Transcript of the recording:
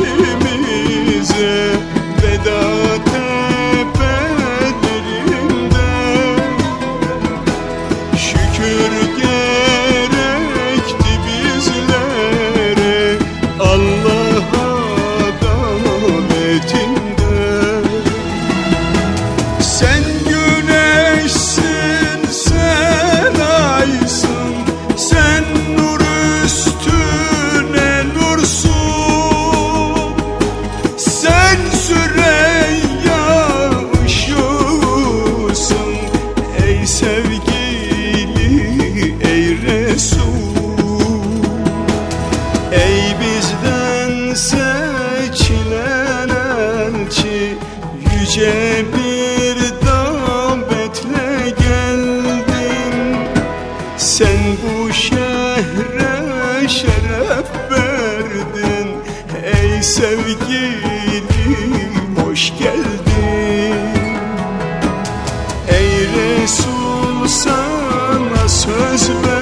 birbirimize veda tepelerinde. Şükür gerekti bizlere Allah'a davetinde seçilen elçi Yüce bir davetle geldim Sen bu şehre şeref verdin. Ey sevgilim hoş geldin. Ey Resul sana söz ver